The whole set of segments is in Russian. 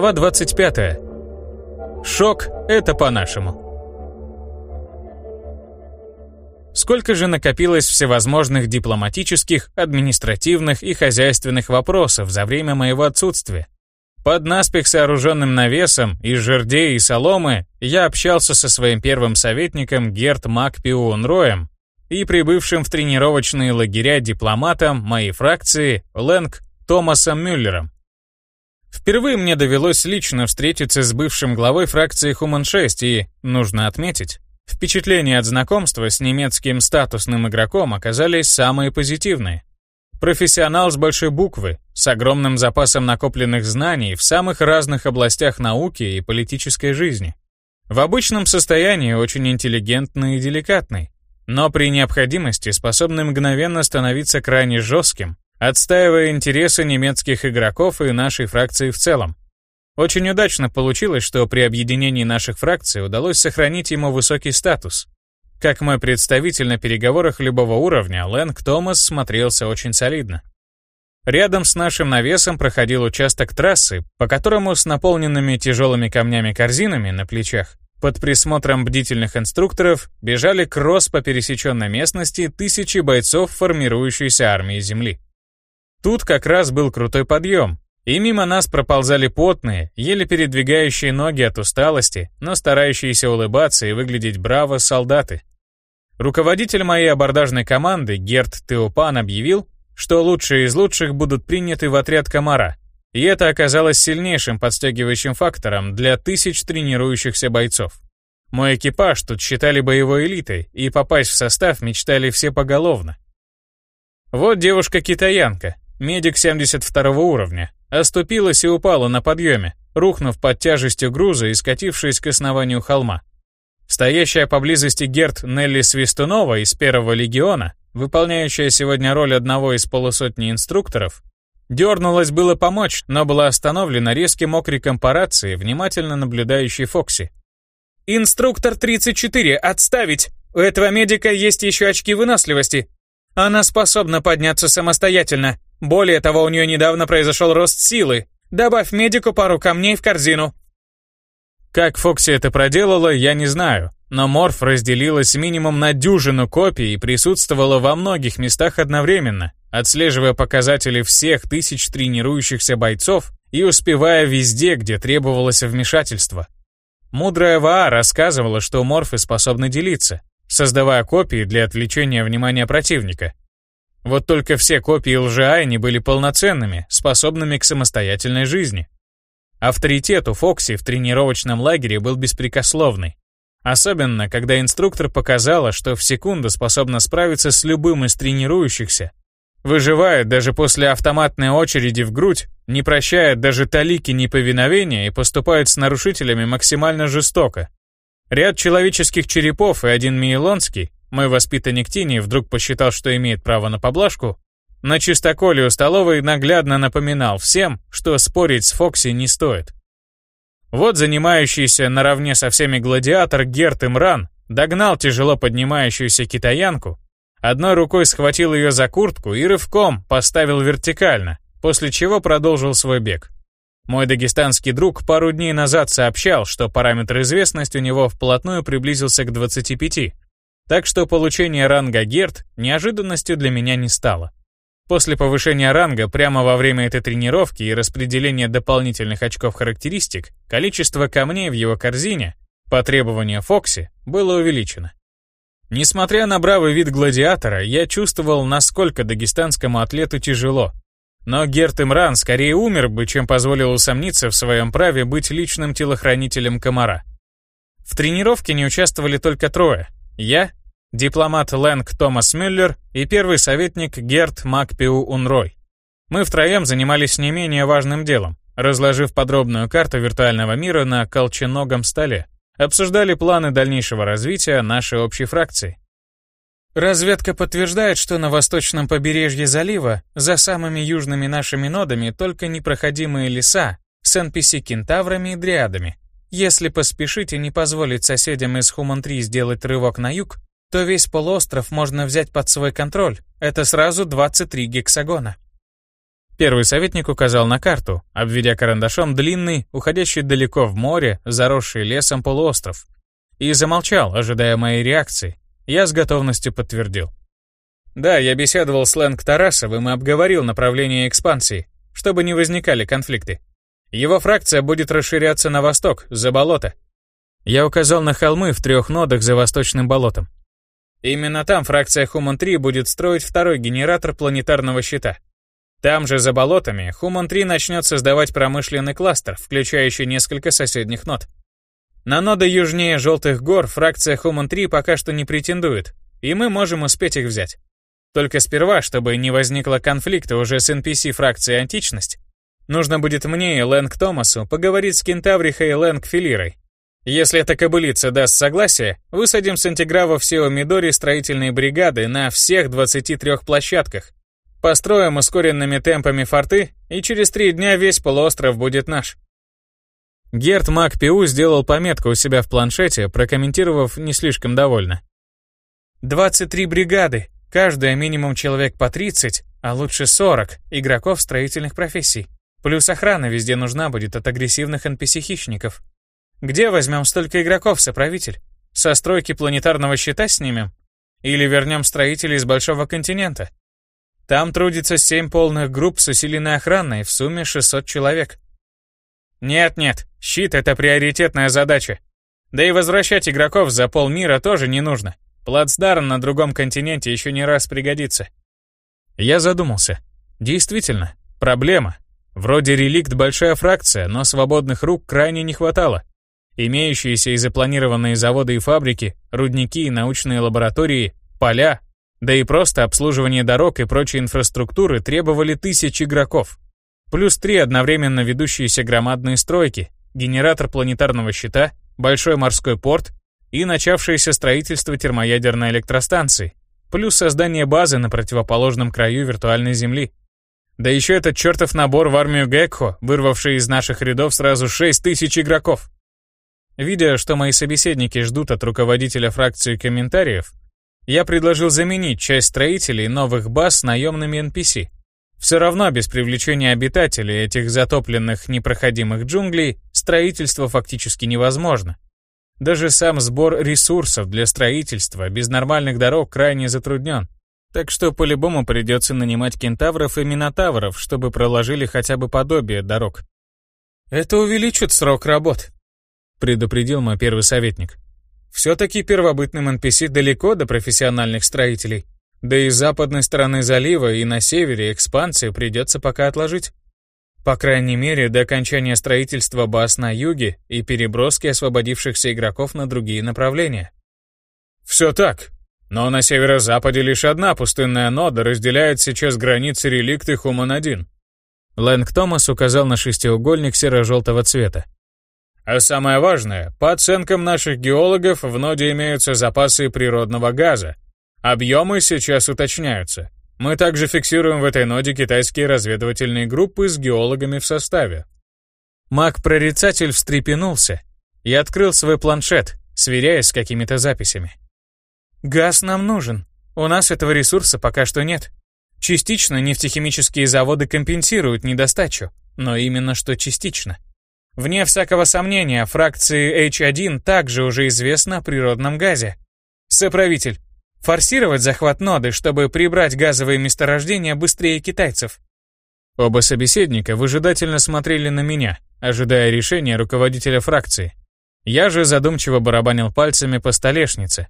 Глава 25. Шок – это по-нашему. Сколько же накопилось всевозможных дипломатических, административных и хозяйственных вопросов за время моего отсутствия? Под наспех сооруженным навесом из жердей и соломы я общался со своим первым советником Герт Макпиун Роем и прибывшим в тренировочные лагеря дипломатом моей фракции Лэнг Томасом Мюллером. Впервые мне довелось лично встретиться с бывшим главой фракции Хуман-6 и, нужно отметить, впечатления от знакомства с немецким статусным игроком оказались самые позитивные. Профессионал с большой буквы, с огромным запасом накопленных знаний в самых разных областях науки и политической жизни. В обычном состоянии очень интеллигентный и деликатный, но при необходимости способный мгновенно становиться крайне жестким, отстаивая интересы немецких игроков и нашей фракции в целом. Очень удачно получилось, что при объединении наших фракций удалось сохранить ему высокий статус. Как мой представитель на переговорах любого уровня, Лэнг Томас смотрелся очень солидно. Рядом с нашим навесом проходил участок трассы, по которому с наполненными тяжелыми камнями корзинами на плечах под присмотром бдительных инструкторов бежали кросс по пересеченной местности тысячи бойцов формирующейся армии Земли. Тут как раз был крутой подъем, и мимо нас проползали потные, еле передвигающие ноги от усталости, но старающиеся улыбаться и выглядеть браво солдаты. Руководитель моей абордажной команды Герт Теопан объявил, что лучшие из лучших будут приняты в отряд комара, и это оказалось сильнейшим подстегивающим фактором для тысяч тренирующихся бойцов. Мой экипаж тут считали боевой элитой, и попасть в состав мечтали все поголовно. Вот девушка-китаянка, медик 72 уровня, оступилась и упала на подъеме, рухнув под тяжестью груза и скатившись к основанию холма. Стоящая поблизости Герт Нелли Свистунова из первого легиона, выполняющая сегодня роль одного из полусотни инструкторов, дернулась было помочь, но была остановлена резким окриком по рации, внимательно наблюдающей Фокси. «Инструктор 34, отставить! У этого медика есть еще очки выносливости. Она способна подняться самостоятельно. Более того, у нее недавно произошел рост силы. Добавь медику пару камней в корзину». Как Фокси это проделала, я не знаю, но Морф разделилась минимум на дюжину копий и присутствовала во многих местах одновременно, отслеживая показатели всех тысяч тренирующихся бойцов и успевая везде, где требовалось вмешательство. Мудрая Ваа рассказывала, что морфы способны делиться, создавая копии для отвлечения внимания противника. Вот только все копии лжеайни были полноценными, способными к самостоятельной жизни. Авторитет у Фокси в тренировочном лагере был беспрекословный. Особенно, когда инструктор показала, что в секунду способна справиться с любым из тренирующихся, выживает даже после автоматной очереди в грудь, не прощает даже талики неповиновения и поступает с нарушителями максимально жестоко. Ряд человеческих черепов и один мейлонский, мой воспитанник Тини вдруг посчитал, что имеет право на поблажку, на чистоколе у столовой наглядно напоминал всем, что спорить с Фокси не стоит. Вот занимающийся наравне со всеми гладиатор Герт Имран догнал тяжело поднимающуюся китаянку, одной рукой схватил ее за куртку и рывком поставил вертикально, после чего продолжил свой бег. Мой дагестанский друг пару дней назад сообщал, что параметр известности у него вплотную приблизился к 25, так что получение ранга Герт неожиданностью для меня не стало. После повышения ранга прямо во время этой тренировки и распределения дополнительных очков характеристик, количество камней в его корзине, по требованию Фокси, было увеличено. Несмотря на бравый вид гладиатора, я чувствовал, насколько дагестанскому атлету тяжело. Но Герт Имран скорее умер бы, чем позволил усомниться в своем праве быть личным телохранителем комара. В тренировке не участвовали только трое. Я, дипломат Лэнг Томас Мюллер и первый советник Герт Макпиу Унрой. Мы втроем занимались не менее важным делом, разложив подробную карту виртуального мира на колченогом столе, обсуждали планы дальнейшего развития нашей общей фракции. Разведка подтверждает, что на восточном побережье залива, за самыми южными нашими нодами, только непроходимые леса с NPC-кентаврами и дриадами. Если поспешить и не позволить соседям из Хуман-3 сделать рывок на юг, то весь полуостров можно взять под свой контроль. Это сразу 23 гексагона. Первый советник указал на карту, обведя карандашом длинный, уходящий далеко в море, заросший лесом полуостров. И замолчал, ожидая моей реакции. Я с готовностью подтвердил. Да, я беседовал с Лэнг Тарасовым и обговорил направление экспансии, чтобы не возникали конфликты. Его фракция будет расширяться на восток, за болото. Я указал на холмы в трех нодах за восточным болотом. Именно там фракция Хуман-3 будет строить второй генератор планетарного щита. Там же, за болотами, Хуман-3 начнет создавать промышленный кластер, включающий несколько соседних нод. На ноды южнее Желтых гор фракция Хуман-3 пока что не претендует, и мы можем успеть их взять. Только сперва, чтобы не возникло конфликта уже с NPC фракцией Античность, нужно будет мне и Лэнг Томасу поговорить с Кентаврихой и Лэнг Филирой. Если эта кобылица даст согласие, высадим с антиграва в Сео Мидори строительные бригады на всех 23 площадках, Построим ускоренными темпами форты, и через три дня весь полуостров будет наш. Герт Мак Пиу сделал пометку у себя в планшете, прокомментировав не слишком довольно. 23 бригады, каждая минимум человек по 30, а лучше 40 игроков строительных профессий. Плюс охрана везде нужна будет от агрессивных NPC-хищников. Где возьмем столько игроков, соправитель? Со стройки планетарного щита снимем? Или вернем строителей из Большого континента? Там трудится семь полных групп с усиленной охраной, в сумме 600 человек. Нет-нет, щит — это приоритетная задача. Да и возвращать игроков за полмира тоже не нужно. Плацдарм на другом континенте еще не раз пригодится. Я задумался. Действительно, проблема. Вроде реликт большая фракция, но свободных рук крайне не хватало. Имеющиеся и запланированные заводы и фабрики, рудники и научные лаборатории, поля да и просто обслуживание дорог и прочей инфраструктуры требовали тысяч игроков. Плюс три одновременно ведущиеся громадные стройки, генератор планетарного щита, большой морской порт и начавшееся строительство термоядерной электростанции, плюс создание базы на противоположном краю виртуальной Земли. Да еще этот чертов набор в армию Гекхо, вырвавший из наших рядов сразу 6 тысяч игроков. Видя, что мои собеседники ждут от руководителя фракции комментариев, я предложил заменить часть строителей новых баз наемными NPC. Все равно без привлечения обитателей этих затопленных непроходимых джунглей строительство фактически невозможно. Даже сам сбор ресурсов для строительства без нормальных дорог крайне затруднен. Так что по-любому придется нанимать кентавров и минотавров, чтобы проложили хотя бы подобие дорог. «Это увеличит срок работ», — предупредил мой первый советник. Все-таки первобытным NPC далеко до профессиональных строителей. Да и с западной стороны залива и на севере экспансию придется пока отложить. По крайней мере, до окончания строительства баз на юге и переброски освободившихся игроков на другие направления. Все так. Но на северо-западе лишь одна пустынная нода разделяет сейчас границы реликты Хуман-1. Лэнг Томас указал на шестиугольник серо-желтого цвета. А самое важное, по оценкам наших геологов, в ноде имеются запасы природного газа. Объемы сейчас уточняются. Мы также фиксируем в этой ноде китайские разведывательные группы с геологами в составе. Маг-прорицатель встрепенулся и открыл свой планшет, сверяясь с какими-то записями. «Газ нам нужен. У нас этого ресурса пока что нет. Частично нефтехимические заводы компенсируют недостачу, но именно что частично. Вне всякого сомнения, фракции H1 также уже известно о природном газе. Соправитель, форсировать захват ноды, чтобы прибрать газовые месторождения быстрее китайцев. Оба собеседника выжидательно смотрели на меня, ожидая решения руководителя фракции. Я же задумчиво барабанил пальцами по столешнице.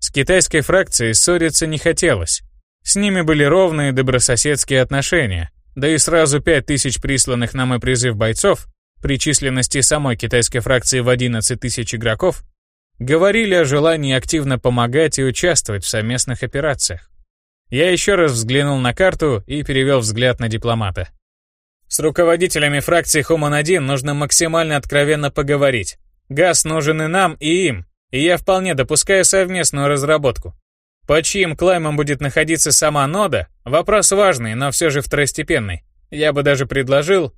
С китайской фракцией ссориться не хотелось. С ними были ровные добрососедские отношения, да и сразу пять тысяч присланных на мой призыв бойцов при численности самой китайской фракции в 11 тысяч игроков, говорили о желании активно помогать и участвовать в совместных операциях. Я еще раз взглянул на карту и перевел взгляд на дипломата. С руководителями фракции Хуман-1 нужно максимально откровенно поговорить. Газ нужен и нам, и им, и я вполне допускаю совместную разработку. По чьим клаймам будет находиться сама нода, вопрос важный, но все же второстепенный. Я бы даже предложил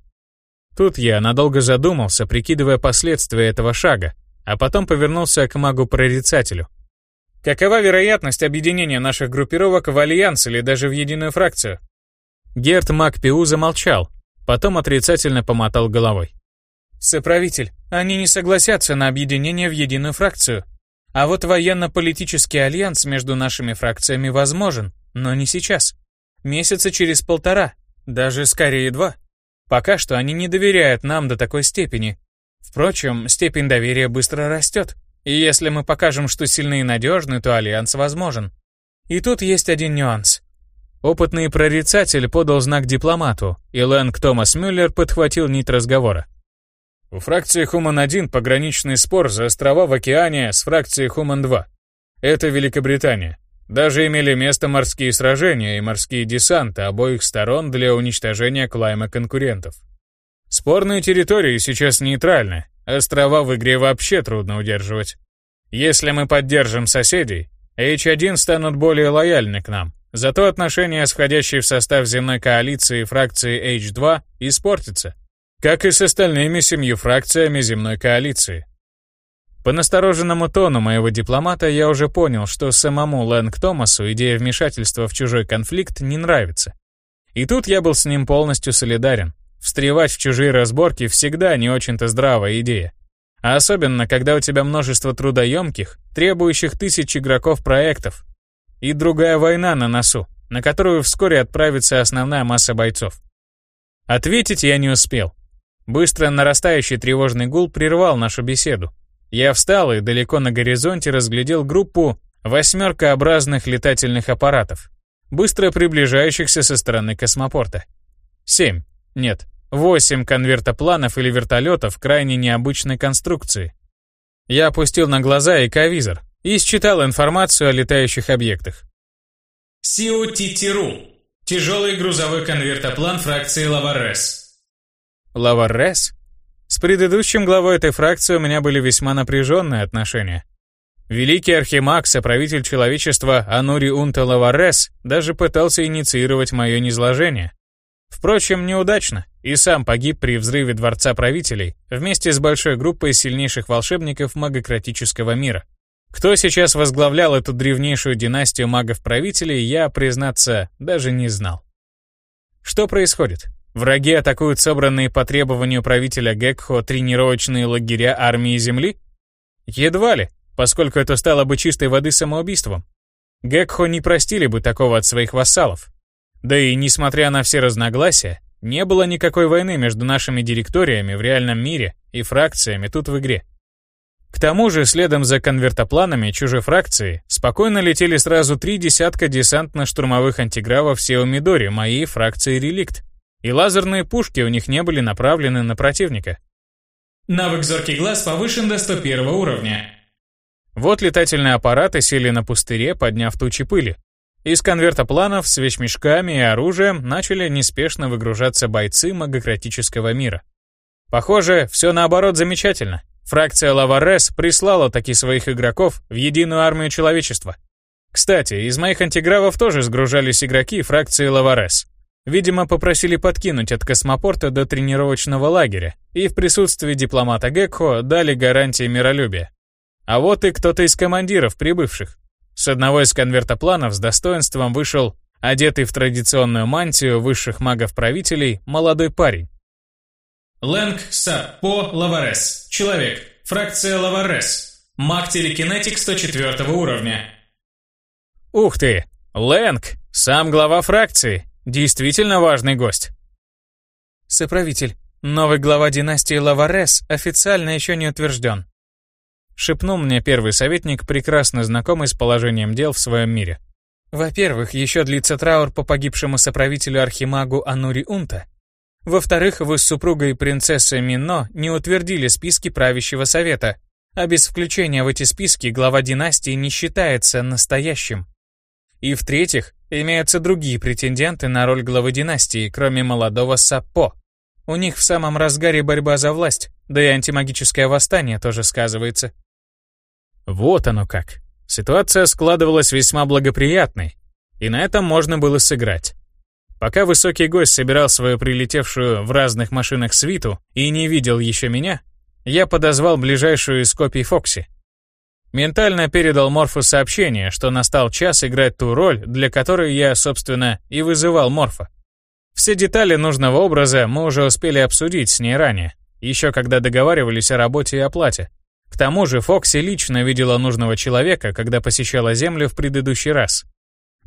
Тут я надолго задумался, прикидывая последствия этого шага, а потом повернулся к магу-прорицателю. Какова вероятность объединения наших группировок в альянс или даже в единую фракцию? Герт Макпиу замолчал, потом отрицательно помотал головой. «Соправитель, они не согласятся на объединение в единую фракцию. А вот военно-политический альянс между нашими фракциями возможен, но не сейчас. Месяца через полтора, даже скорее два. Пока что они не доверяют нам до такой степени. Впрочем, степень доверия быстро растет. И если мы покажем, что сильны и надежны, то альянс возможен. И тут есть один нюанс. Опытный прорицатель подал знак дипломату, и Лэнг Томас Мюллер подхватил нить разговора. У фракции Хуман-1 пограничный спор за острова в океане с фракцией Хуман-2. Это Великобритания. Даже имели место морские сражения и морские десанты обоих сторон для уничтожения клайма конкурентов. Спорные территории сейчас нейтральны, острова в игре вообще трудно удерживать. Если мы поддержим соседей, H1 станут более лояльны к нам, зато отношения с входящей в состав земной коалиции фракции H2 испортятся, как и с остальными семью фракциями земной коалиции. По настороженному тону моего дипломата я уже понял, что самому Лэнг Томасу идея вмешательства в чужой конфликт не нравится. И тут я был с ним полностью солидарен. Встревать в чужие разборки всегда не очень-то здравая идея. А особенно, когда у тебя множество трудоемких, требующих тысяч игроков проектов. И другая война на носу, на которую вскоре отправится основная масса бойцов. Ответить я не успел. Быстро нарастающий тревожный гул прервал нашу беседу. Я встал и далеко на горизонте разглядел группу восьмеркообразных летательных аппаратов, быстро приближающихся со стороны космопорта. Семь, нет, восемь конвертопланов или вертолетов крайне необычной конструкции. Я опустил на глаза эковизор и считал информацию о летающих объектах. Сиу Титиру. Тяжелый грузовой конвертоплан фракции Лаварес. Лаварес? С предыдущим главой этой фракции у меня были весьма напряженные отношения. Великий архимаг, соправитель человечества Анури Унта Лаварес даже пытался инициировать мое низложение. Впрочем, неудачно, и сам погиб при взрыве Дворца Правителей вместе с большой группой сильнейших волшебников магократического мира. Кто сейчас возглавлял эту древнейшую династию магов-правителей, я, признаться, даже не знал. Что происходит? Враги атакуют собранные по требованию правителя Гекхо тренировочные лагеря армии Земли? Едва ли, поскольку это стало бы чистой воды самоубийством. Гекхо не простили бы такого от своих вассалов. Да и, несмотря на все разногласия, не было никакой войны между нашими директориями в реальном мире и фракциями тут в игре. К тому же, следом за конвертопланами чужой фракции спокойно летели сразу три десятка десантно-штурмовых антигравов Сеомидори моей фракции Реликт, и лазерные пушки у них не были направлены на противника. Навык «Зоркий глаз» повышен до 101 уровня. Вот летательные аппараты сели на пустыре, подняв тучи пыли. Из конверта планов с вещмешками и оружием начали неспешно выгружаться бойцы магократического мира. Похоже, все наоборот замечательно. Фракция Лаварес прислала таки своих игроков в единую армию человечества. Кстати, из моих антигравов тоже сгружались игроки фракции Лаварес. Видимо, попросили подкинуть от космопорта до тренировочного лагеря, и в присутствии дипломата Гекхо дали гарантии миролюбия. А вот и кто-то из командиров прибывших. С одного из конвертопланов с достоинством вышел, одетый в традиционную мантию высших магов-правителей, молодой парень. Лэнг Саппо Лаварес. Человек. Фракция Лаварес. Маг-телекинетик 104 уровня. Ух ты! Лэнг! Сам глава фракции! Действительно важный гость. Соправитель, новый глава династии Лаварес официально еще не утвержден. Шепнул мне первый советник, прекрасно знакомый с положением дел в своем мире. Во-первых, еще длится траур по погибшему соправителю Архимагу Анури Унта. Во-вторых, вы с супругой принцессы Мино не утвердили списки правящего совета, а без включения в эти списки глава династии не считается настоящим. И в-третьих, имеются другие претенденты на роль главы династии, кроме молодого Саппо. У них в самом разгаре борьба за власть, да и антимагическое восстание тоже сказывается. Вот оно как. Ситуация складывалась весьма благоприятной, и на этом можно было сыграть. Пока высокий гость собирал свою прилетевшую в разных машинах свиту и не видел еще меня, я подозвал ближайшую из копий Фокси. Ментально передал Морфу сообщение, что настал час играть ту роль, для которой я, собственно, и вызывал Морфа. Все детали нужного образа мы уже успели обсудить с ней ранее, еще когда договаривались о работе и оплате. К тому же Фокси лично видела нужного человека, когда посещала Землю в предыдущий раз.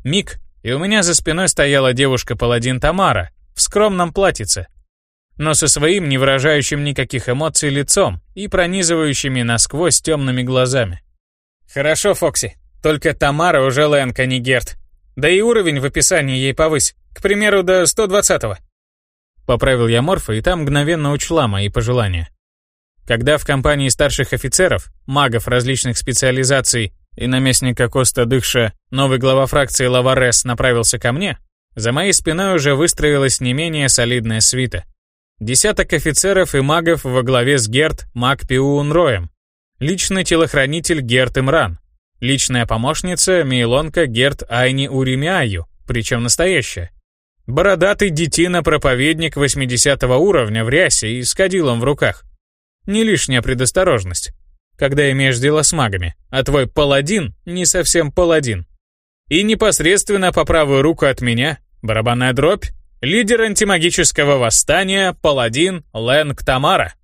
Миг, и у меня за спиной стояла девушка-паладин Тамара в скромном платьице, но со своим не выражающим никаких эмоций лицом и пронизывающими насквозь темными глазами. «Хорошо, Фокси, только Тамара уже Лэнка, не Герт. Да и уровень в описании ей повысь, к примеру, до 120-го». Поправил я Морфа, и там мгновенно учла мои пожелания. Когда в компании старших офицеров, магов различных специализаций и наместника Коста Дыхша новый глава фракции Лаварес направился ко мне, за моей спиной уже выстроилась не менее солидная свита. Десяток офицеров и магов во главе с Герт Маг Пиун Роем, личный телохранитель Герт Имран, личная помощница Мейлонка Герт Айни Уримяю, причем настоящая. Бородатый детина-проповедник 80 уровня в рясе и с кадилом в руках. Не лишняя предосторожность, когда имеешь дело с магами, а твой паладин не совсем паладин. И непосредственно по правую руку от меня, барабанная дробь, Лидер антимагического восстания, паладин Лэнг Тамара.